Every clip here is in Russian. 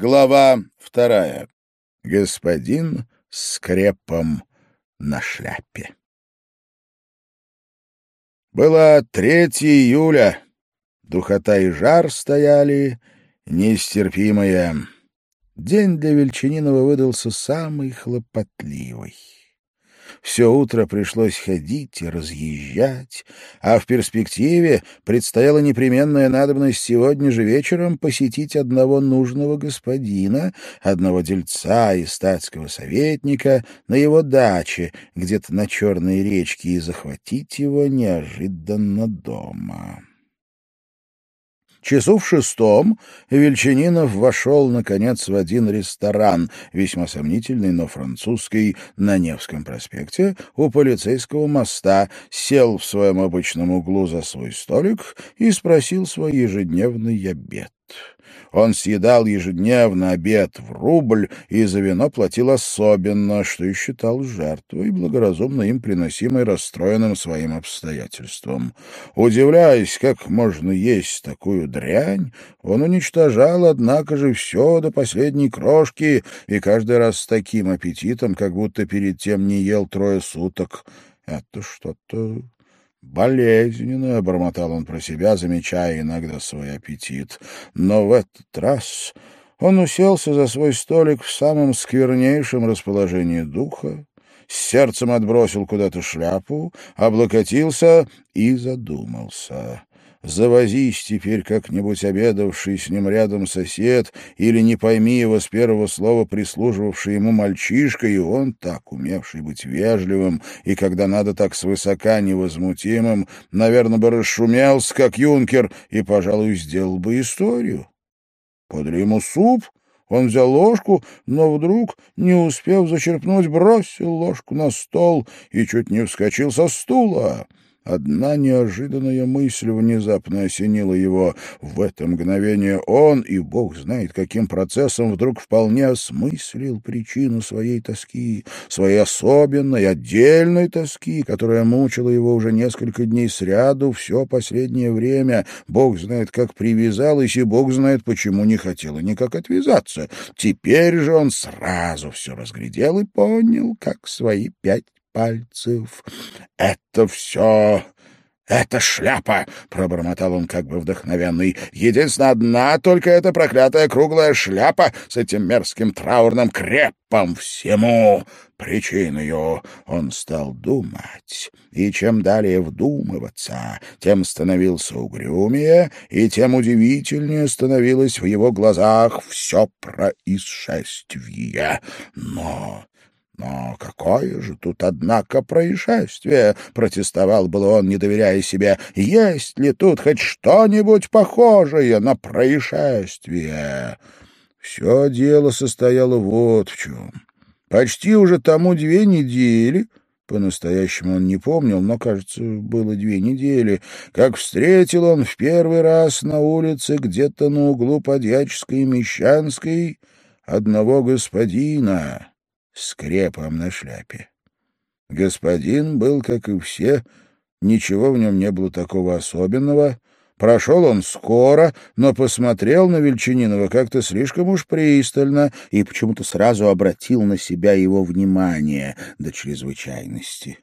Глава вторая. Господин с крепом на шляпе. Было 3 июля. Духота и жар стояли нестерпимые. День для Вельчининова выдался самый хлопотливый. Все утро пришлось ходить и разъезжать, а в перспективе предстояла непременная надобность сегодня же вечером посетить одного нужного господина, одного дельца и статского советника на его даче, где-то на Черной речке, и захватить его неожиданно дома. Часу в шестом Вельчининов вошел, наконец, в один ресторан, весьма сомнительный, но французский, на Невском проспекте, у полицейского моста, сел в своем обычном углу за свой столик и спросил свой ежедневный обед. Он съедал ежедневно обед в рубль и за вино платил особенно, что и считал жертвой, благоразумно им приносимой расстроенным своим обстоятельством. Удивляясь, как можно есть такую дрянь, он уничтожал, однако же, все до последней крошки и каждый раз с таким аппетитом, как будто перед тем не ел трое суток. Это что-то Болезненно, — бормотал он про себя, замечая иногда свой аппетит. Но в этот раз он уселся за свой столик в самом сквернейшем расположении духа, сердцем отбросил куда-то шляпу, облокотился и задумался. Завозись теперь как-нибудь обедавший с ним рядом сосед или не пойми его с первого слова прислуживавший ему мальчишка, и он, так умевший быть вежливым и, когда надо, так свысока невозмутимым, наверное, бы расшумелся, как юнкер, и, пожалуй, сделал бы историю. Подали ему суп, он взял ложку, но вдруг, не успев зачерпнуть, бросил ложку на стол и чуть не вскочил со стула. Одна неожиданная мысль внезапно осенила его. В это мгновение он, и бог знает каким процессом, вдруг вполне осмыслил причину своей тоски, своей особенной, отдельной тоски, которая мучила его уже несколько дней сряду все последнее время. Бог знает, как привязалась, и бог знает, почему не хотела никак отвязаться. Теперь же он сразу все разглядел и понял, как свои пять пальцев. «Это все «Это шляпа!» — пробормотал он как бы вдохновенный. «Единственная одна только эта проклятая круглая шляпа с этим мерзким траурным крепом всему причиною». Он стал думать, и чем далее вдумываться, тем становился угрюмее, и тем удивительнее становилось в его глазах все происшествие. Но «Но какое же тут, однако, происшествие?» — протестовал был он, не доверяя себе. «Есть ли тут хоть что-нибудь похожее на происшествие?» Все дело состояло вот в чем. Почти уже тому две недели, по-настоящему он не помнил, но, кажется, было две недели, как встретил он в первый раз на улице где-то на углу Подьяческой и Мещанской одного господина, скрепом на шляпе. Господин был, как и все, ничего в нем не было такого особенного. Прошел он скоро, но посмотрел на Вельчининова как-то слишком уж пристально и почему-то сразу обратил на себя его внимание до чрезвычайности.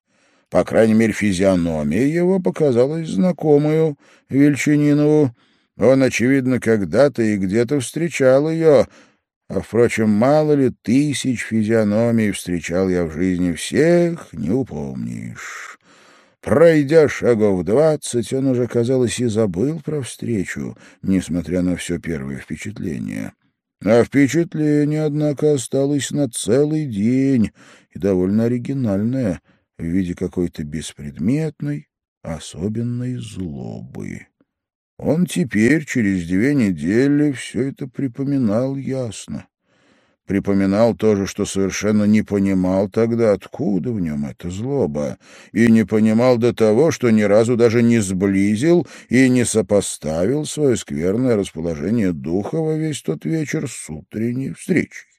По крайней мере, физиономия его показалась знакомую Вельчининову. Он, очевидно, когда-то и где-то встречал ее — а, впрочем, мало ли тысяч физиономий встречал я в жизни всех, не упомнишь. Пройдя шагов двадцать, он уже, казалось, и забыл про встречу, несмотря на все первое впечатление. А впечатление, однако, осталось на целый день и довольно оригинальное, в виде какой-то беспредметной, особенной злобы. Он теперь, через две недели, все это припоминал ясно. Припоминал тоже, что совершенно не понимал тогда, откуда в нем эта злоба, и не понимал до того, что ни разу даже не сблизил и не сопоставил свое скверное расположение духа во весь тот вечер с утренней встречей.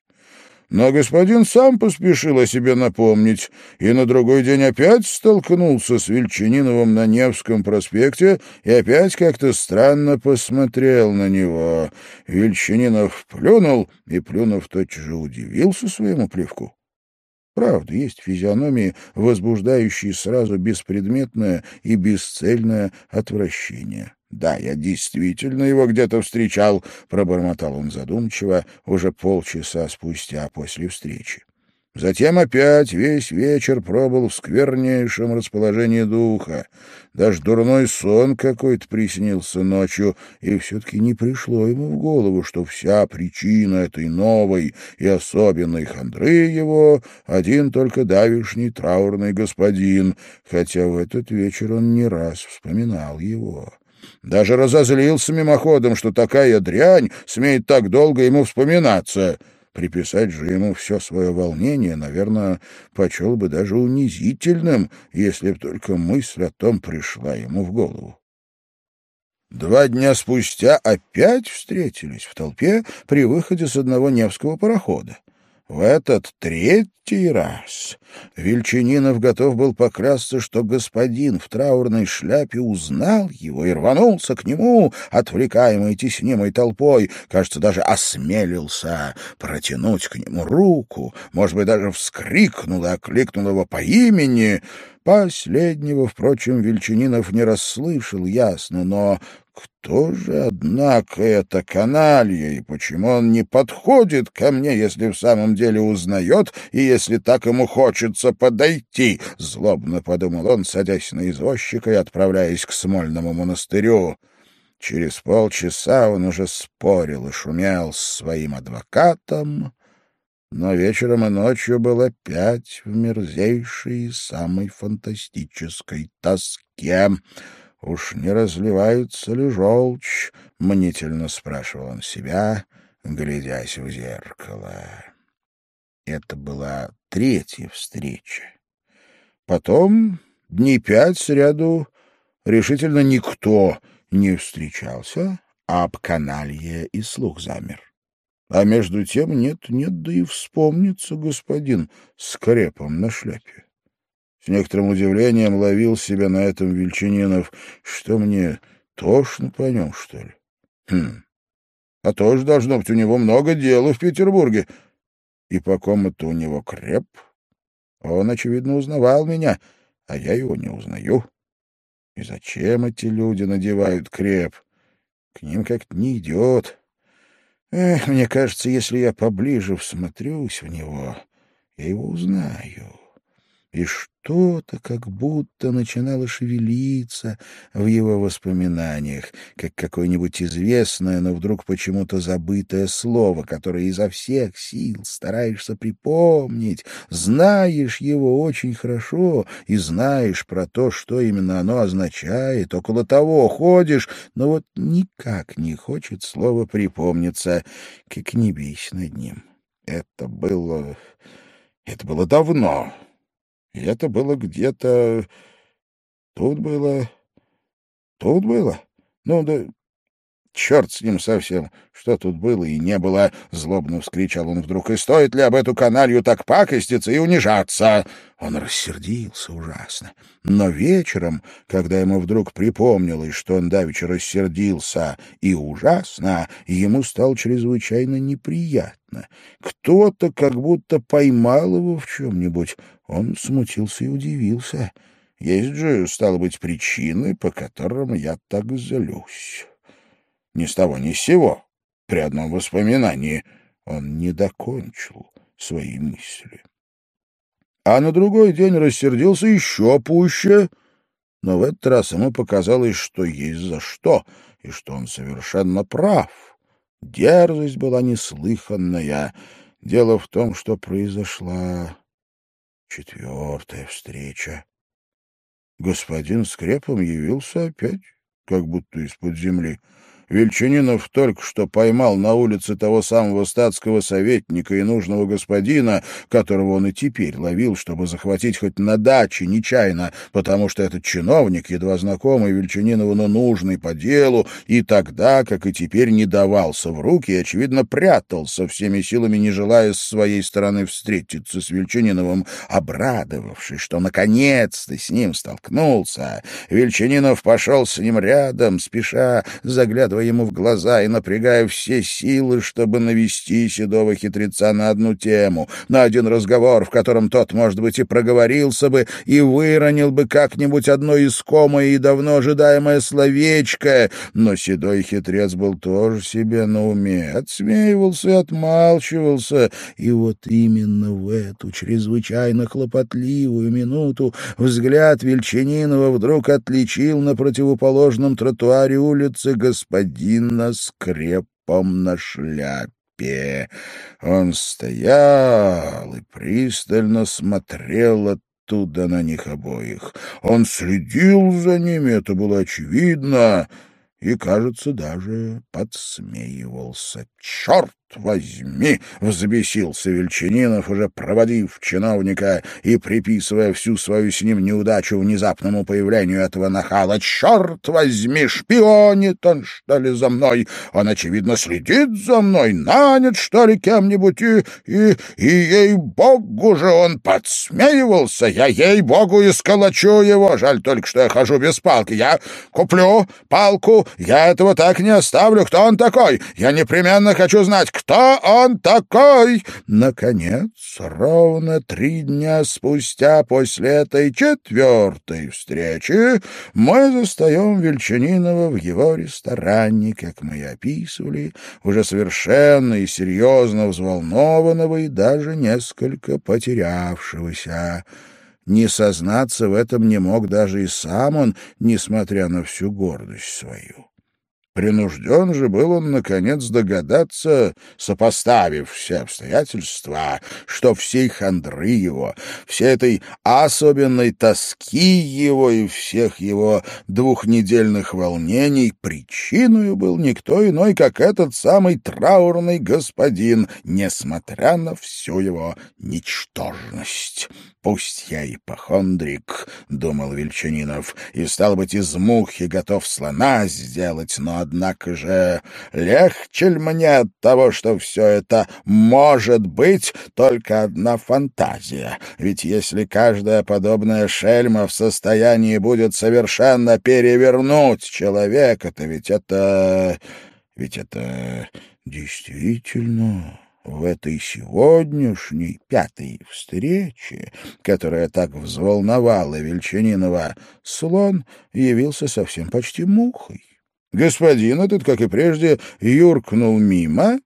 Но господин сам поспешил о себе напомнить, и на другой день опять столкнулся с Вельчининовым на Невском проспекте и опять как-то странно посмотрел на него. Вельчининов плюнул, и, плюнув, тотчас же удивился своему плевку. Правда, есть физиономии, возбуждающие сразу беспредметное и бесцельное отвращение. «Да, я действительно его где-то встречал», — пробормотал он задумчиво уже полчаса спустя после встречи. Затем опять весь вечер пробыл в сквернейшем расположении духа. Даже дурной сон какой-то приснился ночью, и все-таки не пришло ему в голову, что вся причина этой новой и особенной хандры его один только давишний траурный господин, хотя в этот вечер он не раз вспоминал его. Даже разозлился мимоходом, что такая дрянь смеет так долго ему вспоминаться — Приписать же ему все свое волнение, наверное, почел бы даже унизительным, если б только мысль о том пришла ему в голову. Два дня спустя опять встретились в толпе при выходе с одного Невского парохода. В этот третий раз Вельчининов готов был поклясться, что господин в траурной шляпе узнал его и рванулся к нему, отвлекаемый теснимой толпой, кажется, даже осмелился протянуть к нему руку, может быть, даже вскрикнул и окликнул его по имени — Последнего, впрочем, Вельчининов не расслышал ясно, но кто же, однако, это каналья, и почему он не подходит ко мне, если в самом деле узнает, и если так ему хочется подойти? Злобно подумал он, садясь на извозчика и отправляясь к Смольному монастырю. Через полчаса он уже спорил и шумел с своим адвокатом, но вечером и ночью был опять в мерзейшей и самой фантастической тоске. «Уж не разливается ли желчь?» — мнительно спрашивал он себя, глядясь в зеркало. Это была третья встреча. Потом дней пять сряду решительно никто не встречался, а об каналье и слух замер. А между тем нет-нет, да и вспомнится господин с крепом на шляпе. С некоторым удивлением ловил себя на этом Вельчининов, что мне тошно по нем, что ли. Хм, а тоже должно быть у него много дела в Петербурге. И по ком это у него креп? Он, очевидно, узнавал меня, а я его не узнаю. И зачем эти люди надевают креп? К ним как-то не идет. Эх, мне кажется, если я поближе всмотрюсь в него, я его узнаю. И что-то как будто начинало шевелиться в его воспоминаниях, как какое-нибудь известное, но вдруг почему-то забытое слово, которое изо всех сил стараешься припомнить, знаешь его очень хорошо и знаешь про то, что именно оно означает, около того ходишь, но вот никак не хочет слово припомниться, как не бейся над ним. Это было... это было давно. И это было где-то... Тут было... Тут было. Ну да Черт с ним совсем, что тут было и не было, — злобно вскричал он вдруг. И стоит ли об эту каналью так пакоститься и унижаться? Он рассердился ужасно. Но вечером, когда ему вдруг припомнилось, что он давеча рассердился и ужасно, ему стало чрезвычайно неприятно. Кто-то как будто поймал его в чем-нибудь. Он смутился и удивился. Есть же, стало быть, причины, по которым я так злюсь ни с того ни с сего, при одном воспоминании, он не докончил свои мысли. А на другой день рассердился еще пуще, но в этот раз ему показалось, что есть за что, и что он совершенно прав. Дерзость была неслыханная. Дело в том, что произошла четвертая встреча. Господин Скрепом явился опять, как будто из-под земли. Вельчининов только что поймал на улице того самого статского советника и нужного господина, которого он и теперь ловил, чтобы захватить хоть на даче нечаянно, потому что этот чиновник, едва знакомый Вельчининову, но нужный по делу, и тогда, как и теперь, не давался в руки и, очевидно, прятался всеми силами, не желая с своей стороны встретиться с Вельчининовым, обрадовавшись, что наконец-то с ним столкнулся. Вельчининов пошел с ним рядом, спеша, заглядывая заглядывая ему в глаза и напрягая все силы, чтобы навести седого хитреца на одну тему, на один разговор, в котором тот, может быть, и проговорился бы, и выронил бы как-нибудь одно искомое и давно ожидаемое словечко. Но седой хитрец был тоже себе на уме, отсмеивался и отмалчивался, и вот именно в эту чрезвычайно хлопотливую минуту взгляд Вельчининова вдруг отличил на противоположном тротуаре улицы господин господина с крепом на шляпе. Он стоял и пристально смотрел оттуда на них обоих. Он следил за ними, это было очевидно, и, кажется, даже подсмеивался. «Черт возьми!» — взбесился Вельчининов, уже проводив чиновника и приписывая всю свою с ним неудачу внезапному появлению этого нахала. «Черт возьми! Шпионит он, что ли, за мной? Он, очевидно, следит за мной, нанят, что ли, кем-нибудь, и, и, и ей-богу же он подсмеивался! Я ей-богу исколочу его! Жаль только, что я хожу без палки. Я куплю палку, я этого так не оставлю. Кто он такой? Я непременно хочу знать, кто он такой? Наконец, ровно три дня спустя после этой четвертой встречи мы застаем Вельчанинова в его ресторане, как мы и описывали, уже совершенно и серьезно взволнованного и даже несколько потерявшегося. Не сознаться в этом не мог даже и сам он, несмотря на всю гордость свою. Принужден же был он, наконец, догадаться, сопоставив все обстоятельства, что всей хандры его, всей этой особенной тоски его и всех его двухнедельных волнений причиной был никто иной, как этот самый траурный господин, несмотря на всю его ничтожность. «Пусть я ипохондрик», — думал Вельчанинов, — «и, стал быть, из мухи готов слона сделать, но, однако же, легче ли мне от того, что все это может быть только одна фантазия? Ведь если каждая подобная шельма в состоянии будет совершенно перевернуть человека, то ведь это... ведь это действительно...» в этой сегодняшней пятой встрече, которая так взволновала Вельчанинова, слон явился совсем почти мухой. Господин этот, как и прежде, юркнул мимо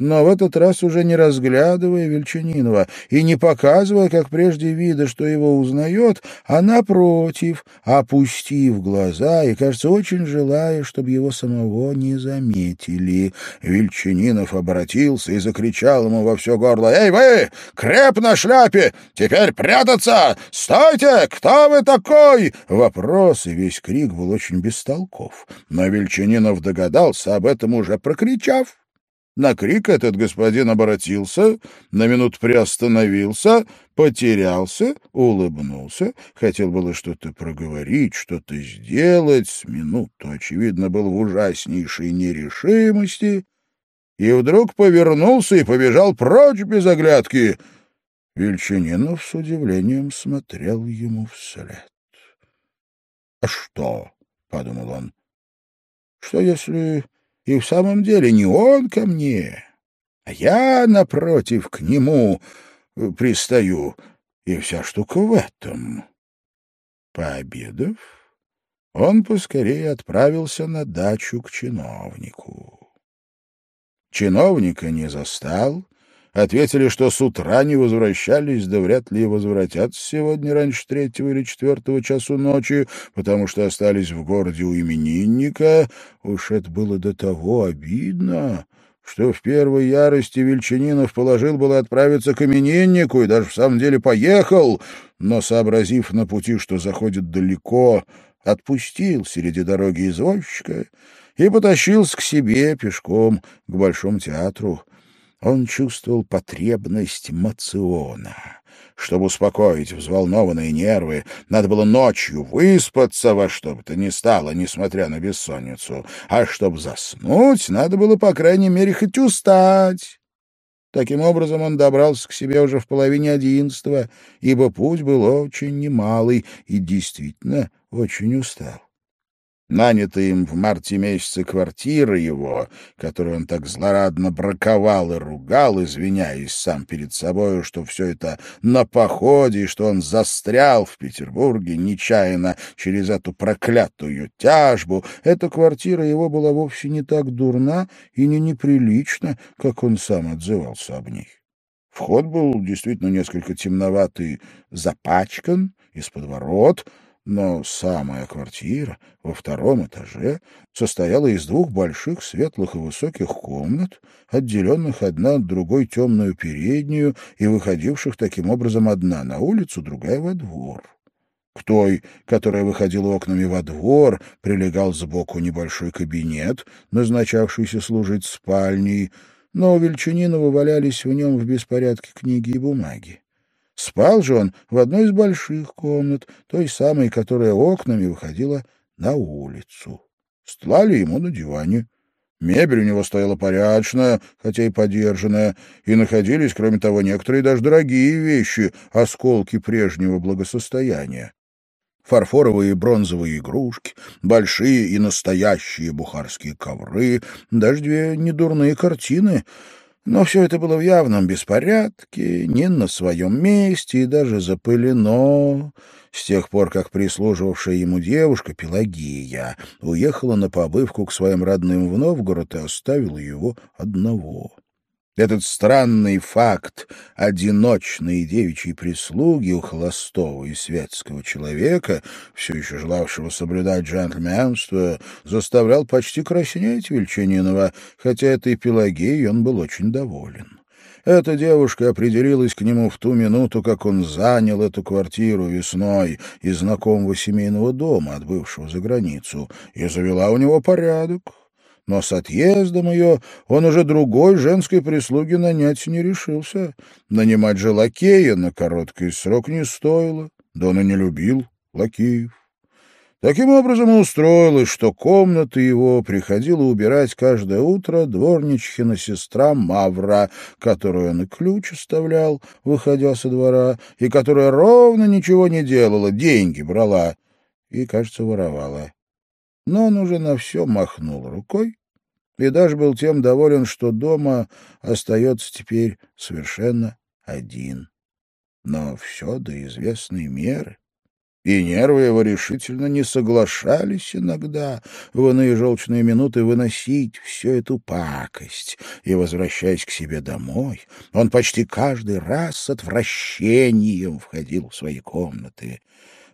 но в этот раз уже не разглядывая Вельчанинова и не показывая, как прежде вида, что его узнает, а напротив, опустив глаза и, кажется, очень желая, чтобы его самого не заметили. Вельчанинов обратился и закричал ему во все горло. «Эй вы! Креп на шляпе! Теперь прятаться! Стойте! Кто вы такой?» Вопрос и весь крик был очень бестолков. Но Вельчанинов догадался об этом уже прокричав. На крик этот господин обратился, на минут приостановился, потерялся, улыбнулся, хотел было что-то проговорить, что-то сделать, с минуту, очевидно, был в ужаснейшей нерешимости, и вдруг повернулся и побежал прочь без оглядки. Вельчининов с удивлением смотрел ему вслед. — А что? — подумал он. — Что, если и в самом деле не он ко мне, а я, напротив, к нему э, пристаю, и вся штука в этом. Пообедав, он поскорее отправился на дачу к чиновнику. Чиновника не застал, Ответили, что с утра не возвращались, да вряд ли возвратятся сегодня раньше третьего или четвертого часу ночи, потому что остались в городе у именинника. Уж это было до того обидно, что в первой ярости Вельчининов положил было отправиться к имениннику и даже в самом деле поехал, но, сообразив на пути, что заходит далеко, отпустил среди дороги извозчика и потащился к себе пешком к Большому театру. Он чувствовал потребность мациона. Чтобы успокоить взволнованные нервы, надо было ночью выспаться во что бы то ни стало, несмотря на бессонницу. А чтобы заснуть, надо было, по крайней мере, хоть устать. Таким образом, он добрался к себе уже в половине одиннадцатого, ибо путь был очень немалый и действительно очень устал. Нанятая им в марте месяце квартира его, которую он так злорадно браковал и ругал, извиняясь сам перед собою, что все это на походе, и что он застрял в Петербурге нечаянно через эту проклятую тяжбу, эта квартира его была вовсе не так дурна и не неприлична, как он сам отзывался об ней. Вход был действительно несколько темноватый, запачкан, из-под ворот — но самая квартира во втором этаже состояла из двух больших светлых и высоких комнат, отделенных одна от другой темную переднюю и выходивших таким образом одна на улицу, другая во двор. К той, которая выходила окнами во двор, прилегал сбоку небольшой кабинет, назначавшийся служить спальней, но у Вельчининова валялись в нем в беспорядке книги и бумаги. Спал же он в одной из больших комнат, той самой, которая окнами выходила на улицу. Стлали ему на диване. Мебель у него стояла порядочная, хотя и подержанная, и находились, кроме того, некоторые даже дорогие вещи, осколки прежнего благосостояния. Фарфоровые и бронзовые игрушки, большие и настоящие бухарские ковры, даже две недурные картины — но все это было в явном беспорядке, не на своем месте и даже запылено. С тех пор, как прислуживавшая ему девушка, Пелагия, уехала на побывку к своим родным в Новгород и оставила его одного. Этот странный факт одиночной девичьей прислуги у холостого и светского человека, все еще желавшего соблюдать джентльменство, заставлял почти краснеть Вельчанинова, хотя этой Пелагеей он был очень доволен. Эта девушка определилась к нему в ту минуту, как он занял эту квартиру весной из знакомого семейного дома, отбывшего за границу, и завела у него порядок но с отъездом ее он уже другой женской прислуги нанять не решился. Нанимать же лакея на короткий срок не стоило, да он и не любил лакеев. Таким образом устроилось, что комнаты его приходила убирать каждое утро дворничхина сестра Мавра, которую он и ключ оставлял, выходя со двора, и которая ровно ничего не делала, деньги брала и, кажется, воровала. Но он уже на все махнул рукой и был тем доволен, что дома остается теперь совершенно один. Но все до известной меры. И нервы его решительно не соглашались иногда в иные желчные минуты выносить всю эту пакость. И, возвращаясь к себе домой, он почти каждый раз с отвращением входил в свои комнаты.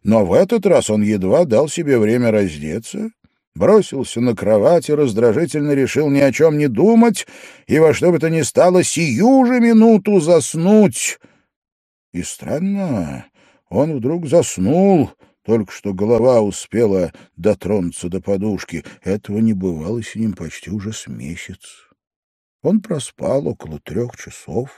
Но в этот раз он едва дал себе время раздеться бросился на кровать и раздражительно решил ни о чем не думать и во что бы то ни стало сию же минуту заснуть. И странно, он вдруг заснул, только что голова успела дотронуться до подушки. Этого не бывало с ним почти уже с месяц. Он проспал около трех часов,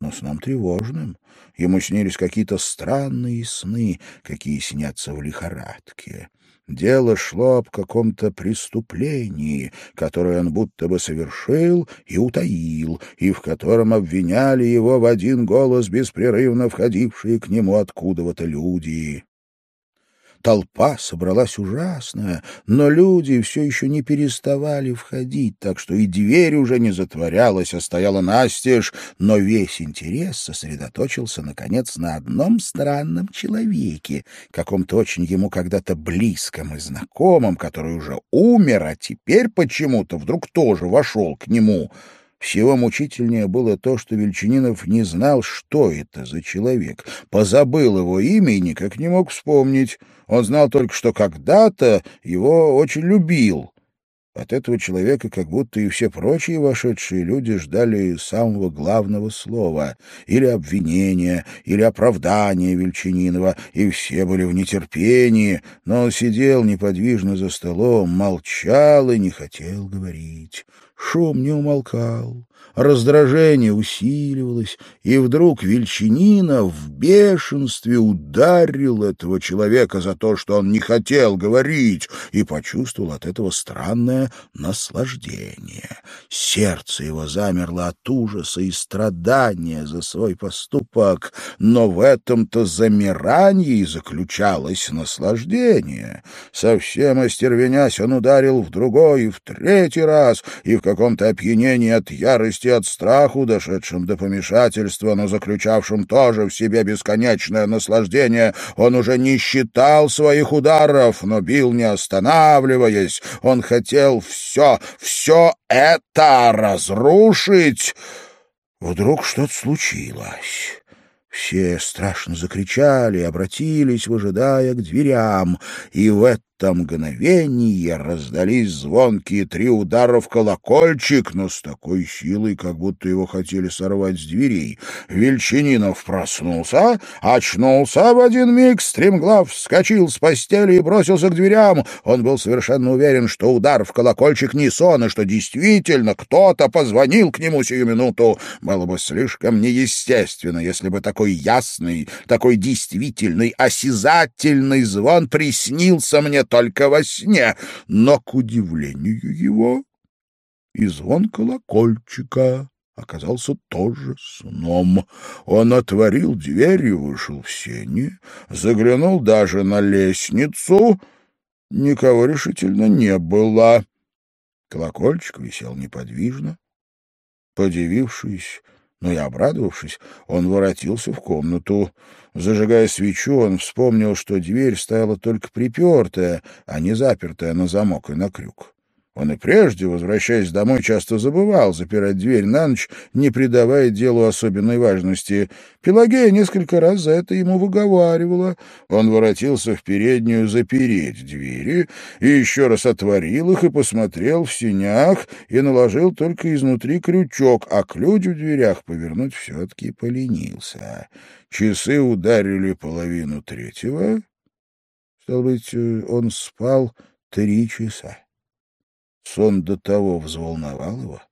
но сном тревожным. Ему снились какие-то странные сны, какие снятся в лихорадке. Дело шло об каком-то преступлении, которое он будто бы совершил и утаил, и в котором обвиняли его в один голос беспрерывно входившие к нему откуда-то люди. Толпа собралась ужасная, но люди все еще не переставали входить, так что и дверь уже не затворялась, а стояла настежь, но весь интерес сосредоточился, наконец, на одном странном человеке, каком-то очень ему когда-то близком и знакомом, который уже умер, а теперь почему-то вдруг тоже вошел к нему — всего мучительнее было то, что Вельчининов не знал, что это за человек, позабыл его имя и никак не мог вспомнить. Он знал только, что когда-то его очень любил. От этого человека как будто и все прочие вошедшие люди ждали самого главного слова, или обвинения, или оправдания Вельчининова, и все были в нетерпении, но он сидел неподвижно за столом, молчал и не хотел говорить. Шум не умолкал. Раздражение усиливалось, и вдруг Вельчинина в бешенстве ударил этого человека за то, что он не хотел говорить, и почувствовал от этого странное наслаждение. Сердце его замерло от ужаса и страдания за свой поступок, но в этом-то замирании заключалось наслаждение. Совсем остервенясь, он ударил в другой и в третий раз, и в каком-то опьянении от ярости и от страху, дошедшим до помешательства, но заключавшим тоже в себе бесконечное наслаждение, он уже не считал своих ударов, но бил не останавливаясь. Он хотел все, все это разрушить. Вдруг что-то случилось. Все страшно закричали, обратились, выжидая к дверям, и в это это мгновение раздались звонкие три удара в колокольчик, но с такой силой, как будто его хотели сорвать с дверей. Вельчининов проснулся, очнулся в один миг, стремглав вскочил с постели и бросился к дверям. Он был совершенно уверен, что удар в колокольчик не сон, и что действительно кто-то позвонил к нему сию минуту. Было бы слишком неестественно, если бы такой ясный, такой действительный, осязательный звон приснился мне только во сне, но, к удивлению его, и звон колокольчика оказался тоже сном. Он отворил дверь и вышел в сени, заглянул даже на лестницу. Никого решительно не было. Колокольчик висел неподвижно. Подивившись, но и обрадовавшись, он воротился в комнату. Зажигая свечу, он вспомнил, что дверь стояла только припертая, а не запертая на замок и на крюк. Он и прежде, возвращаясь домой, часто забывал запирать дверь на ночь, не придавая делу особенной важности. Пелагея несколько раз за это ему выговаривала. Он воротился в переднюю запереть двери и еще раз отворил их и посмотрел в синях и наложил только изнутри крючок, а ключ в дверях повернуть все-таки поленился. Часы ударили половину третьего. Стало быть, э, он спал три часа. Сон до того взволновал его,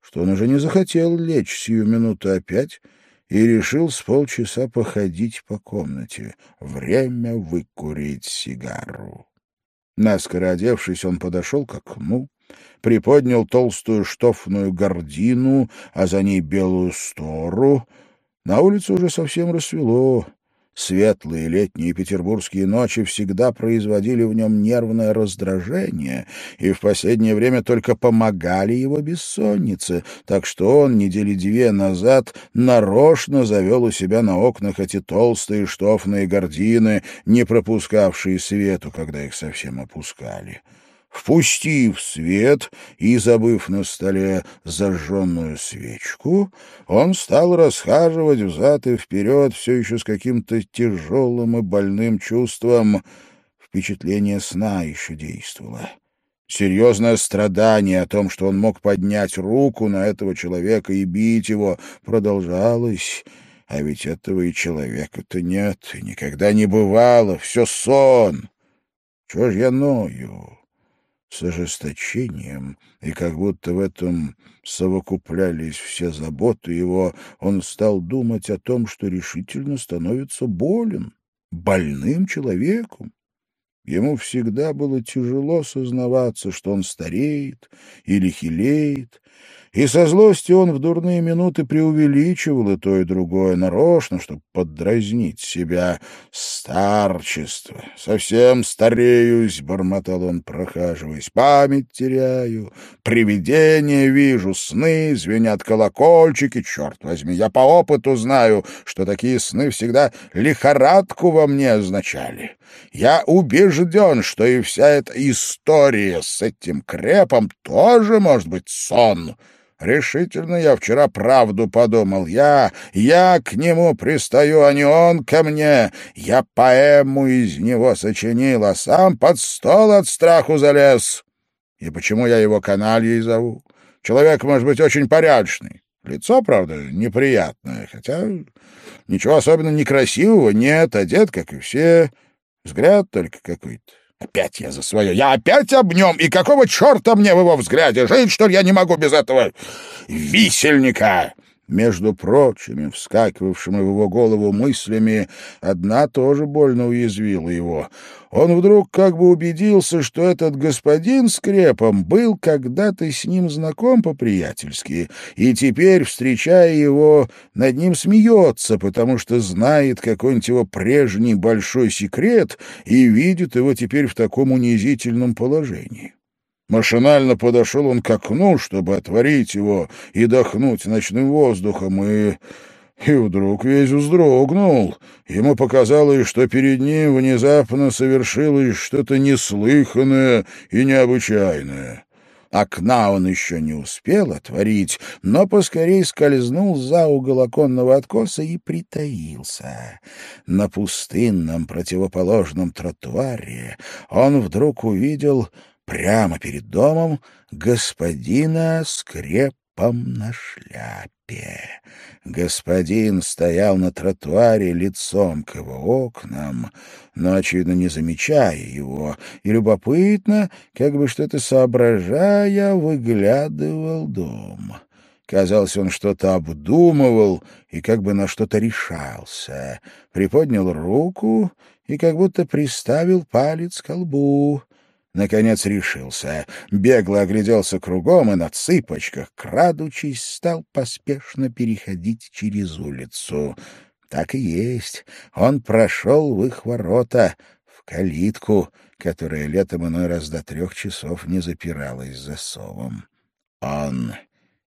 что он уже не захотел лечь сию минуту опять и решил с полчаса походить по комнате. Время выкурить сигару. Наскоро одевшись, он подошел к окну, приподнял толстую штофную гордину, а за ней белую стору. На улице уже совсем рассвело. Светлые летние петербургские ночи всегда производили в нем нервное раздражение и в последнее время только помогали его бессоннице, так что он недели две назад нарочно завел у себя на окнах эти толстые штофные гардины, не пропускавшие свету, когда их совсем опускали. Впустив свет и забыв на столе зажженную свечку, он стал расхаживать взад и вперед все еще с каким-то тяжелым и больным чувством. Впечатление сна еще действовало. Серьезное страдание о том, что он мог поднять руку на этого человека и бить его, продолжалось, а ведь этого и человека-то нет, и никогда не бывало, все сон. Чего ж я ною? С ожесточением, и как будто в этом совокуплялись все заботы его, он стал думать о том, что решительно становится болен, больным человеком. Ему всегда было тяжело сознаваться, что он стареет или хилеет, и со злости он в дурные минуты преувеличивал и то, и другое нарочно, чтобы поддразнить себя. Старчество. Совсем стареюсь, — бормотал он, прохаживаясь. Память теряю, привидения вижу, сны, звенят колокольчики. Черт возьми, я по опыту знаю, что такие сны всегда лихорадку во мне означали. Я убежден, что и вся эта история с этим крепом тоже может быть сон. Решительно я вчера правду подумал. Я, я к нему пристаю, а не он ко мне. Я поэму из него сочинил, а сам под стол от страху залез. И почему я его канальей зову? Человек, может быть, очень порядочный. Лицо, правда, неприятное, хотя ничего особенно некрасивого нет, одет, как и все. Взгляд только какой-то. Опять я за свое. Я опять об нем. И какого черта мне в его взгляде? Жить, что ли, я не могу без этого висельника? Между прочими, вскакивавшими в его голову мыслями, одна тоже больно уязвила его. Он вдруг как бы убедился, что этот господин скрепом был когда-то с ним знаком по-приятельски, и теперь, встречая его, над ним смеется, потому что знает какой-нибудь его прежний большой секрет и видит его теперь в таком унизительном положении. Машинально подошел он к окну, чтобы отворить его и дохнуть ночным воздухом, и... И вдруг весь вздрогнул. Ему показалось, что перед ним внезапно совершилось что-то неслыханное и необычайное. Окна он еще не успел отворить, но поскорей скользнул за угол оконного откоса и притаился. На пустынном противоположном тротуаре он вдруг увидел прямо перед домом господина скрепом на шляпе. Господин стоял на тротуаре лицом к его окнам, но, очевидно, не замечая его, и любопытно, как бы что-то соображая, выглядывал дом. Казалось, он что-то обдумывал и как бы на что-то решался. Приподнял руку и как будто приставил палец к лбу. Наконец решился, бегло огляделся кругом и на цыпочках, крадучись, стал поспешно переходить через улицу. Так и есть, он прошел в их ворота, в калитку, которая летом иной раз до трех часов не запиралась засовом. Он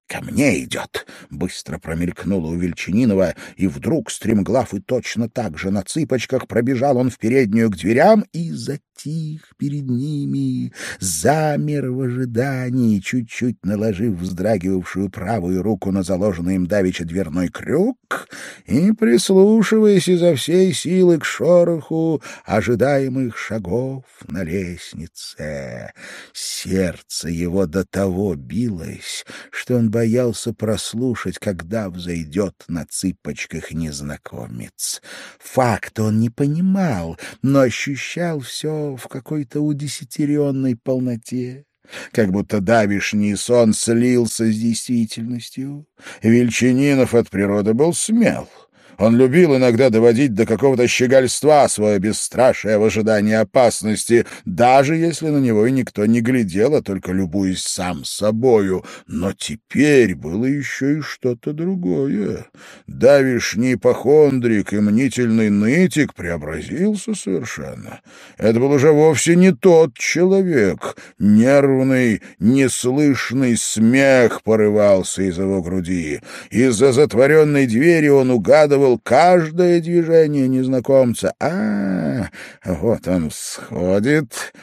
«Ко мне идет!» — быстро промелькнуло у Вельчининова, и вдруг, стремглав и точно так же на цыпочках, пробежал он в переднюю к дверям и затих перед ними, замер в ожидании, чуть-чуть наложив вздрагивавшую правую руку на заложенный им давеча дверной крюк и прислушиваясь изо всей силы к шороху ожидаемых шагов на лестнице. Сердце его до того билось, что он боялся прослушать, когда взойдет на цыпочках незнакомец. Факт он не понимал, но ощущал все в какой-то удесятеренной полноте как будто давишний сон слился с действительностью. Вельчининов от природы был смел. Он любил иногда доводить до какого-то щегольства свое бесстрашие в ожидании опасности, даже если на него и никто не глядел, а только любуясь сам собою. Но теперь было еще и что-то другое. Давишний ипохондрик и мнительный нытик преобразился совершенно. Это был уже вовсе не тот человек. Нервный, неслышный смех порывался из его груди. Из-за затворенной двери он угадывал, чувствовал каждое движение незнакомца. А, вот он сходит,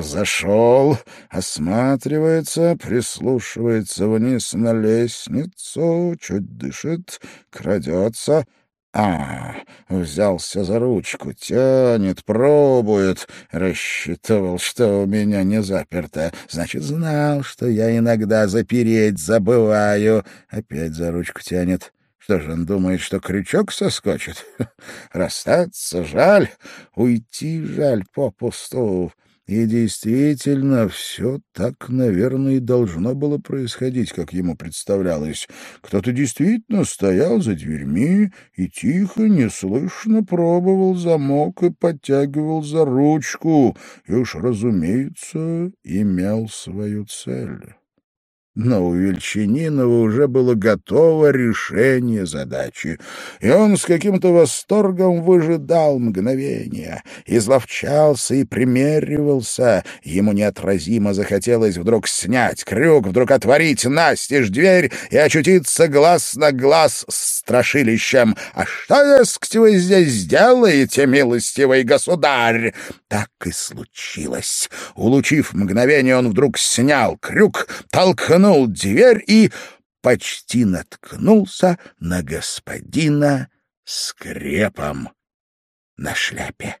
зашел, осматривается, прислушивается вниз на лестницу, чуть дышит, крадется — а, взялся за ручку, тянет, пробует. Рассчитывал, что у меня не заперто. Значит, знал, что я иногда запереть забываю. Опять за ручку тянет. Что же он думает, что крючок соскочит? Расстаться жаль, уйти жаль попусту. И действительно, все так, наверное, и должно было происходить, как ему представлялось. Кто-то действительно стоял за дверьми и тихо, неслышно пробовал замок и подтягивал за ручку, и уж, разумеется, имел свою цель. Но у Вельчининова уже было готово решение задачи, и он с каким-то восторгом выжидал мгновения, изловчался и примеривался. Ему неотразимо захотелось вдруг снять крюк, вдруг отворить настежь дверь и очутиться глаз на глаз с страшилищем. «А что, дескать, вы здесь сделаете, милостивый государь?» Так и случилось. Улучив мгновение, он вдруг снял крюк, толкнул толкнул дверь и почти наткнулся на господина скрепом на шляпе.